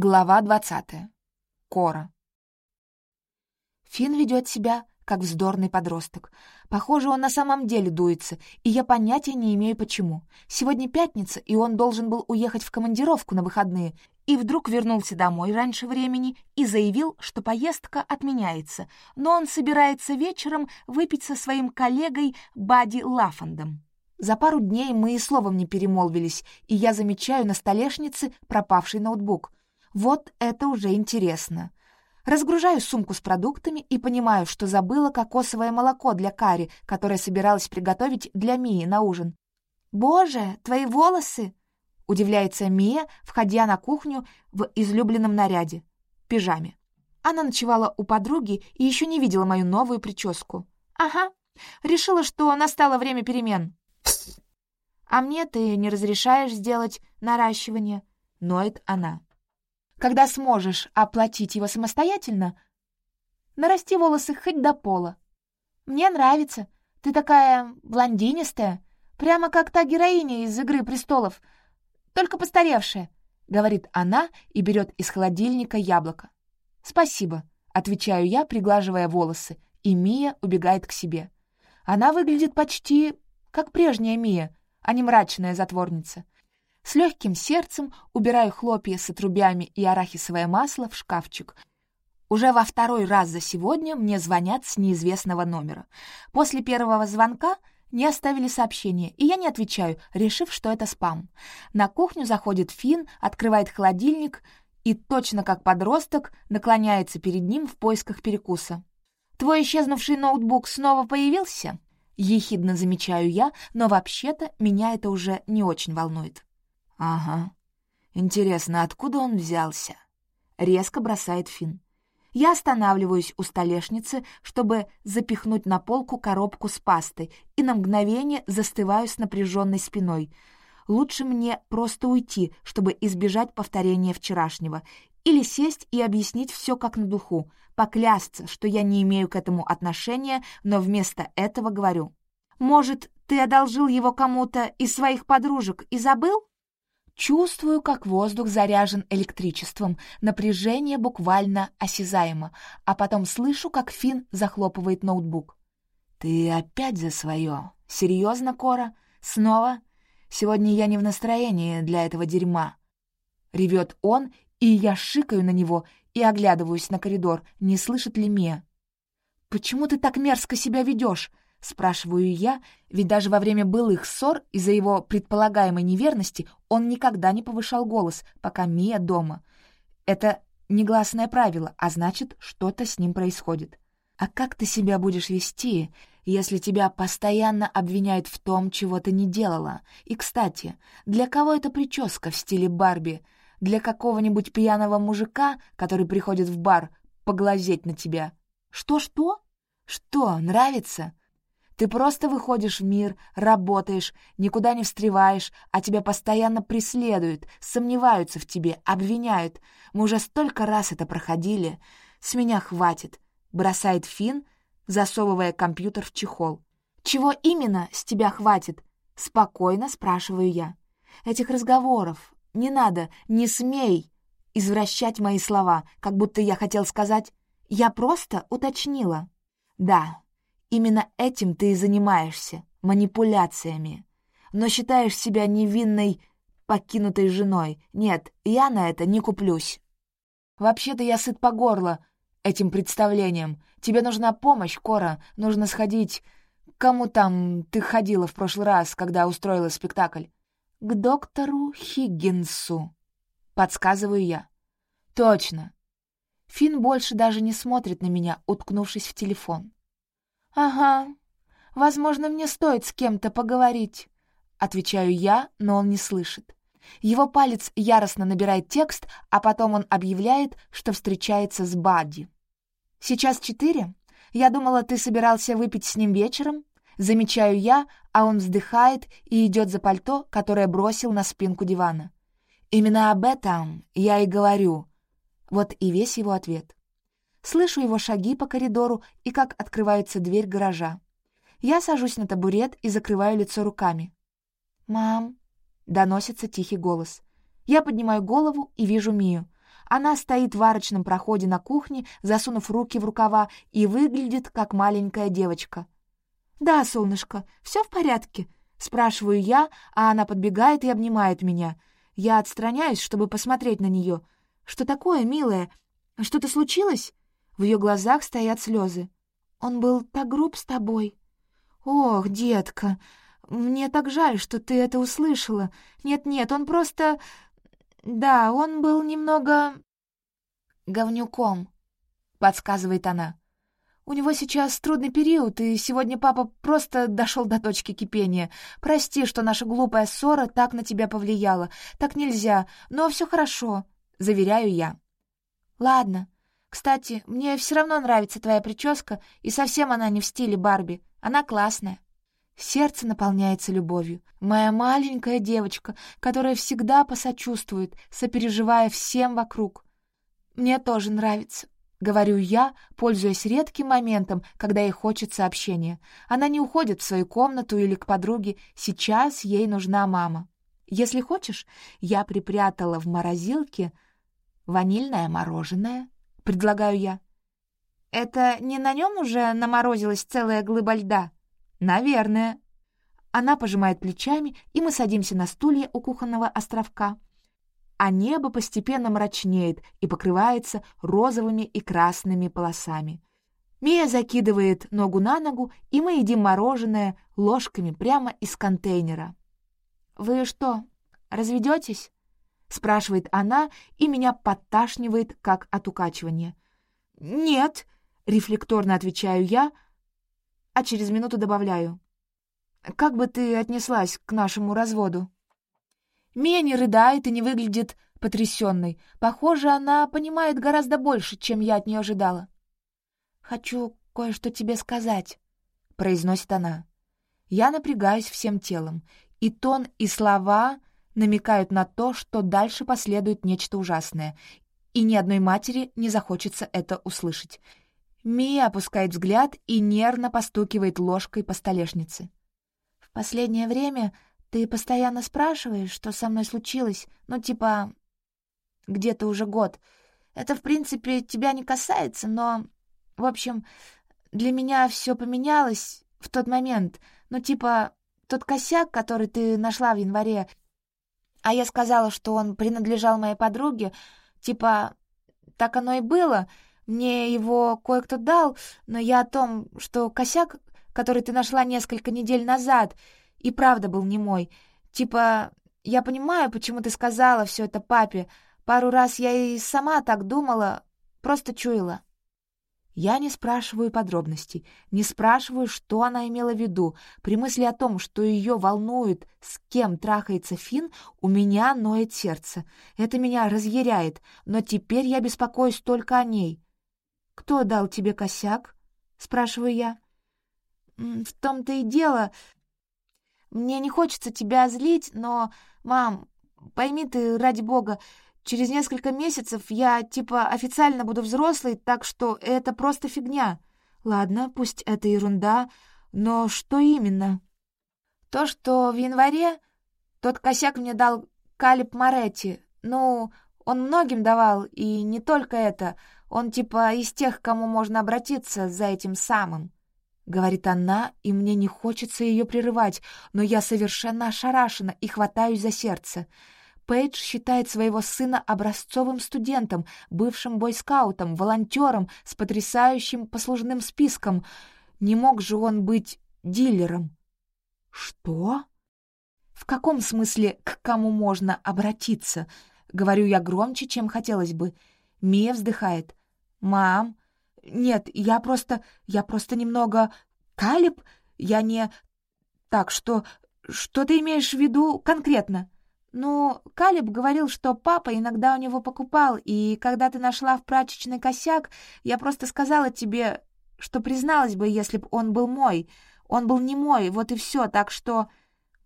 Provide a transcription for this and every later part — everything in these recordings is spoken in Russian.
Глава 20. Кора. Фин ведет себя, как вздорный подросток. Похоже, он на самом деле дуется, и я понятия не имею почему. Сегодня пятница, и он должен был уехать в командировку на выходные, и вдруг вернулся домой раньше времени и заявил, что поездка отменяется, но он собирается вечером выпить со своим коллегой Бади Лафандом. За пару дней мы и словом не перемолвились, и я замечаю на столешнице пропавший ноутбук — вот это уже интересно. Разгружаю сумку с продуктами и понимаю, что забыла кокосовое молоко для кари, которое собиралась приготовить для Мии на ужин. «Боже, твои волосы!» — удивляется Мия, входя на кухню в излюбленном наряде — пижаме. Она ночевала у подруги и еще не видела мою новую прическу. «Ага, решила, что настало время перемен». «А мне ты не разрешаешь сделать наращивание?» — ноет она. Когда сможешь оплатить его самостоятельно, нарасти волосы хоть до пола. Мне нравится. Ты такая блондинистая, прямо как та героиня из «Игры престолов», только постаревшая», — говорит она и берет из холодильника яблоко. «Спасибо», — отвечаю я, приглаживая волосы, и Мия убегает к себе. Она выглядит почти как прежняя Мия, а не мрачная затворница — с легким сердцем убираю хлопья с отрубями и арахисовое масло в шкафчик. Уже во второй раз за сегодня мне звонят с неизвестного номера. После первого звонка не оставили сообщение, и я не отвечаю, решив, что это спам. На кухню заходит Фин, открывает холодильник и, точно как подросток, наклоняется перед ним в поисках перекуса. «Твой исчезнувший ноутбук снова появился?» Ехидно замечаю я, но вообще-то меня это уже не очень волнует. «Ага. Интересно, откуда он взялся?» — резко бросает Финн. Я останавливаюсь у столешницы, чтобы запихнуть на полку коробку с пастой, и на мгновение застываю с напряженной спиной. Лучше мне просто уйти, чтобы избежать повторения вчерашнего, или сесть и объяснить все как на духу, поклясться, что я не имею к этому отношения, но вместо этого говорю. «Может, ты одолжил его кому-то из своих подружек и забыл?» Чувствую, как воздух заряжен электричеством, напряжение буквально осязаемо, а потом слышу, как Фин захлопывает ноутбук. «Ты опять за свое? Серьезно, Кора? Снова? Сегодня я не в настроении для этого дерьма». Ревет он, и я шикаю на него и оглядываюсь на коридор, не слышит ли Мия. «Почему ты так мерзко себя ведешь? Спрашиваю я, ведь даже во время былых ссор из-за его предполагаемой неверности он никогда не повышал голос, пока Мия дома. Это негласное правило, а значит, что-то с ним происходит. А как ты себя будешь вести, если тебя постоянно обвиняют в том, чего ты не делала? И, кстати, для кого эта прическа в стиле Барби? Для какого-нибудь пьяного мужика, который приходит в бар поглазеть на тебя? Что-что? Что, нравится? Ты просто выходишь в мир, работаешь, никуда не встреваешь, а тебя постоянно преследуют, сомневаются в тебе, обвиняют. Мы уже столько раз это проходили. С меня хватит», — бросает Финн, засовывая компьютер в чехол. «Чего именно с тебя хватит?» — спокойно спрашиваю я. «Этих разговоров. Не надо, не смей!» извращать мои слова, как будто я хотел сказать «я просто уточнила». Да, Именно этим ты и занимаешься, манипуляциями. Но считаешь себя невинной, покинутой женой. Нет, я на это не куплюсь. Вообще-то я сыт по горло этим представлением. Тебе нужна помощь, Кора. Нужно сходить... кому там ты ходила в прошлый раз, когда устроила спектакль? К доктору Хиггинсу. Подсказываю я. Точно. Фин больше даже не смотрит на меня, уткнувшись в телефон. «Ага. Возможно, мне стоит с кем-то поговорить», — отвечаю я, но он не слышит. Его палец яростно набирает текст, а потом он объявляет, что встречается с Бадди. «Сейчас четыре? Я думала, ты собирался выпить с ним вечером?» Замечаю я, а он вздыхает и идет за пальто, которое бросил на спинку дивана. «Именно об этом я и говорю». Вот и весь его ответ слышу его шаги по коридору и как открывается дверь гаража. Я сажусь на табурет и закрываю лицо руками. «Мам!» — доносится тихий голос. Я поднимаю голову и вижу Мию. Она стоит в арочном проходе на кухне, засунув руки в рукава, и выглядит как маленькая девочка. «Да, солнышко, все в порядке?» — спрашиваю я, а она подбегает и обнимает меня. Я отстраняюсь, чтобы посмотреть на нее. «Что такое, милая? Что-то случилось?» В ее глазах стоят слезы. «Он был так груб с тобой». «Ох, детка, мне так жаль, что ты это услышала. Нет-нет, он просто... Да, он был немного... говнюком», — подсказывает она. «У него сейчас трудный период, и сегодня папа просто дошел до точки кипения. Прости, что наша глупая ссора так на тебя повлияла. Так нельзя, но все хорошо», — заверяю я. «Ладно», кстати, мне все равно нравится твоя прическа, и совсем она не в стиле Барби. Она классная». Сердце наполняется любовью. Моя маленькая девочка, которая всегда посочувствует, сопереживая всем вокруг. «Мне тоже нравится», — говорю я, пользуясь редким моментом, когда ей хочется общения. Она не уходит в свою комнату или к подруге. Сейчас ей нужна мама. Если хочешь, я припрятала в морозилке ванильное мороженое, предлагаю я. «Это не на нем уже наморозилась целая глыба льда?» «Наверное». Она пожимает плечами, и мы садимся на стулья у кухонного островка. А небо постепенно мрачнеет и покрывается розовыми и красными полосами. Мия закидывает ногу на ногу, и мы едим мороженое ложками прямо из контейнера. «Вы что, разведетесь?» спрашивает она, и меня подташнивает, как от укачивания. «Нет», — рефлекторно отвечаю я, а через минуту добавляю. «Как бы ты отнеслась к нашему разводу?» Мия не рыдает и не выглядит потрясенной. Похоже, она понимает гораздо больше, чем я от нее ожидала. «Хочу кое-что тебе сказать», — произносит она. Я напрягаюсь всем телом, и тон, и слова намекают на то, что дальше последует нечто ужасное, и ни одной матери не захочется это услышать. Мия опускает взгляд и нервно постукивает ложкой по столешнице. «В последнее время ты постоянно спрашиваешь, что со мной случилось, ну, типа, где-то уже год. Это, в принципе, тебя не касается, но, в общем, для меня все поменялось в тот момент, ну, типа, тот косяк, который ты нашла в январе, а я сказала, что он принадлежал моей подруге, типа так оно и было. Мне его кое-кто дал, но я о том, что косяк, который ты нашла несколько недель назад, и правда был не мой. Типа, я понимаю, почему ты сказала все это папе. Пару раз я и сама так думала, просто чуяла. Я не спрашиваю подробностей, не спрашиваю, что она имела в виду. При мысли о том, что ее волнует, с кем трахается Фин, у меня ноет сердце. Это меня разъяряет, но теперь я беспокоюсь только о ней. «Кто дал тебе косяк?» — спрашиваю я. «В том-то и дело. Мне не хочется тебя злить, но, мам, пойми ты, ради бога, через несколько месяцев я, типа, официально буду взрослой, так что это просто фигня. Ладно, пусть это ерунда, но что именно? То, что в январе тот косяк мне дал Калиб Моретти. Ну, он многим давал, и не только это. Он, типа, из тех, к кому можно обратиться за этим самым. — говорит она, и мне не хочется ее прерывать, но Пейдж считает своего сына образцовым студентом, бывшим бойскаутом, волонтером с потрясающим послужным списком. Не мог же он быть дилером. Что? В каком смысле к кому можно обратиться? Говорю я громче, чем хотелось бы. Мия вздыхает. «Мам, нет, я просто... Я просто немного... Калиб? Я не... Так что... Что ты имеешь в виду конкретно?» «Ну, Калиб говорил, что папа иногда у него покупал, и когда ты нашла в прачечный косяк, я просто сказала тебе, что призналась бы, если б он был мой. Он был не мой, вот и все, так что...»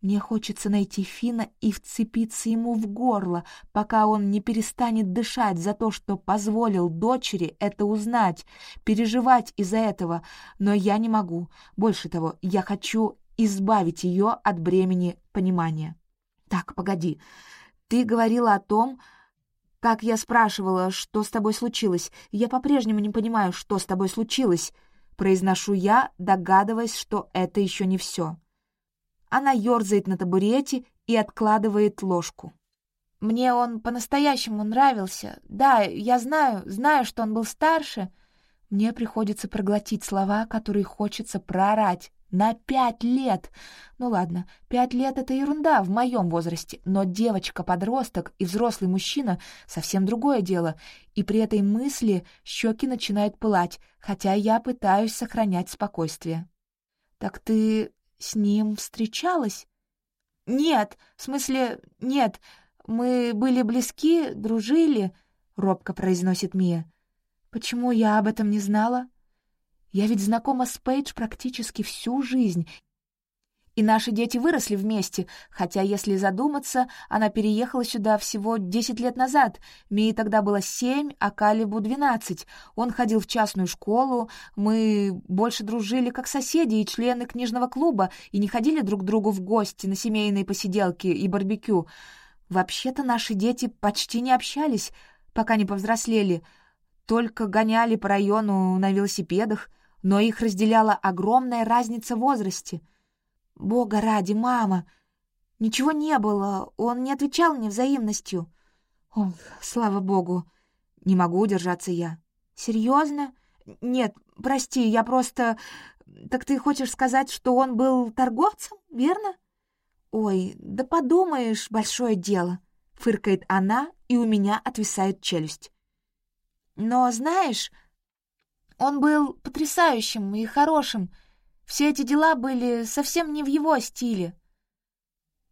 Мне хочется найти Фина и вцепиться ему в горло, пока он не перестанет дышать за то, что позволил дочери это узнать, переживать из-за этого, но я не могу. Больше того, я хочу избавить ее от бремени понимания. Так, погоди. Ты говорила о том, как я спрашивала, что с тобой случилось. Я по-прежнему не понимаю, что с тобой случилось. Произношу я, догадываясь, что это еще не все. Она ерзает на табурете и откладывает ложку. Мне он по-настоящему нравился. Да, я знаю, знаю, что он был старше. Мне приходится проглотить слова, которые хочется проорать. На пять лет! Ну ладно, пять лет — это ерунда в моем возрасте, но девочка-подросток и взрослый мужчина — совсем другое дело, и при этой мысли щеки начинают пылать, хотя я пытаюсь сохранять спокойствие. «Так ты с ним встречалась?» «Нет, в смысле, нет, мы были близки, дружили», — робко произносит Мия. «Почему я об этом не знала?» Я ведь знакома с Пейдж практически всю жизнь, и наши дети выросли вместе, хотя, если задуматься, она переехала сюда всего десять лет назад. Мии тогда было семь, а Калибу двенадцать. Он ходил в частную школу, мы больше дружили как соседи и члены книжного клуба, и не ходили друг к другу в гости на семейные посиделки и барбекю. Вообще-то наши дети почти не общались, пока не повзрослели, только гоняли по району на велосипедах — но их разделяла огромная разница в возрасте. «Бога ради, мама!» Ничего не было, он не отвечал мне взаимностью. О, слава богу, не могу удержаться я. Серьезно? Нет, прости, я просто... Так ты хочешь сказать, что он был торговцем, верно? Ой, да подумаешь, большое дело, фыркает она, и у меня отвисает челюсть. Но знаешь, он был потрясающим и хорошим. Все эти дела были совсем не в его стиле.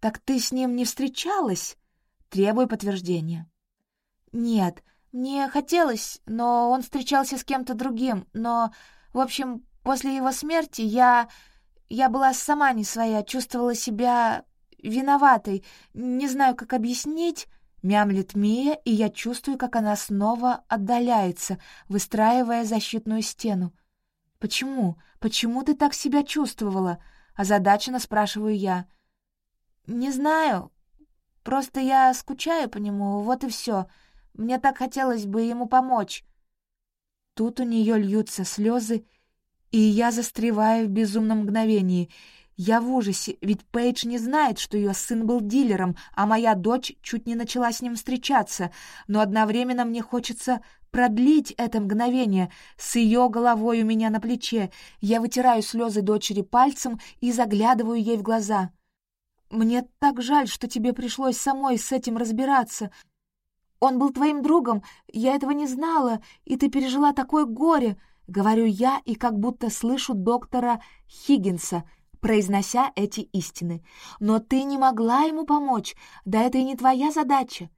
«Так ты с ним не встречалась?» «Требуй подтверждения». «Нет, мне хотелось, но он встречался с кем-то другим, но, в общем, после его смерти я... я была сама не своя, чувствовала себя виноватой, не знаю, как объяснить...» Мямлет Мия, и я чувствую, как она снова отдаляется, выстраивая защитную стену. «Почему? Почему ты так себя чувствовала?» — озадаченно спрашиваю я. «Не знаю. Просто я скучаю по нему, вот и все. Мне так хотелось бы ему помочь». Тут у нее льются слезы, и я застреваю в безумном мгновении — я в ужасе, ведь Пейдж не знает, что ее сын был дилером, а моя дочь чуть не начала с ним встречаться, но одновременно мне хочется продлить это мгновение. С ее головой у меня на плече. Я вытираю слезы дочери пальцем и заглядываю ей в глаза. «Мне так жаль, что тебе пришлось самой с этим разбираться. Он был твоим другом, я этого не знала, и ты пережила такое горе», — говорю я и как будто слышу доктора Хиггинса — произнося эти истины. «Но ты не могла ему помочь, да это и не твоя задача».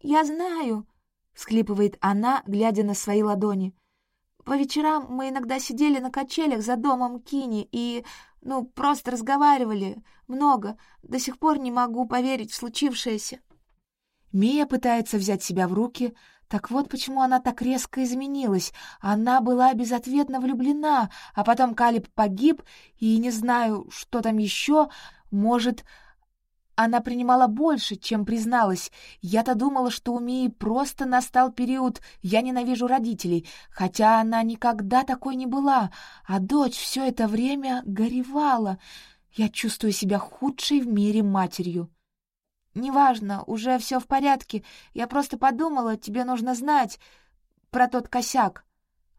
«Я знаю», — всхлипывает она, глядя на свои ладони. «По вечерам мы иногда сидели на качелях за домом Кини и, ну, просто разговаривали много. До сих пор не могу поверить в случившееся». Мия пытается взять себя в руки, так вот почему она так резко изменилась. Она была безответно влюблена, а потом Калиб погиб, и не знаю, что там еще. Может, она принимала больше, чем призналась. Я-то думала, что у Мии просто настал период «я ненавижу родителей», хотя она никогда такой не была, а дочь все это время горевала. Я чувствую себя худшей в мире матерью. «Неважно, уже все в порядке. Я просто подумала, тебе нужно знать про тот косяк».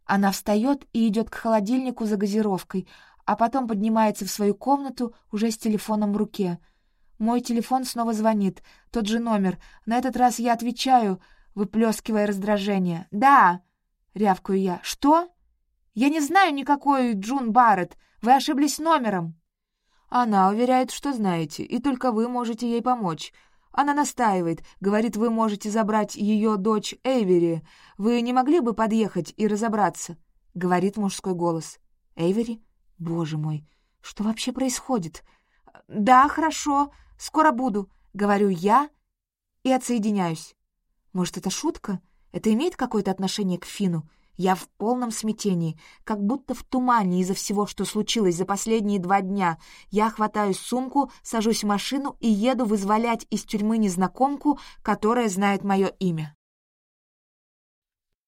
Она встает и идет к холодильнику за газировкой, а потом поднимается в свою комнату уже с телефоном в руке. Мой телефон снова звонит, тот же номер. На этот раз я отвечаю, выплескивая раздражение. «Да!» — рявкаю я. «Что?» «Я не знаю никакой Джун Барретт. Вы ошиблись номером». Она уверяет, что знаете, и только вы можете ей помочь. Она настаивает, говорит, вы можете забрать ее дочь Эйвери. Вы не могли бы подъехать и разобраться?» — говорит мужской голос. «Эйвери? Боже мой, что вообще происходит?» «Да, хорошо, скоро буду», — говорю я и отсоединяюсь. «Может, это шутка? Это имеет какое-то отношение к Фину? Я в полном смятении, как будто в тумане из-за всего, что случилось за последние два дня. Я хватаю сумку, сажусь в машину и еду вызволять из тюрьмы незнакомку, которая знает мое имя.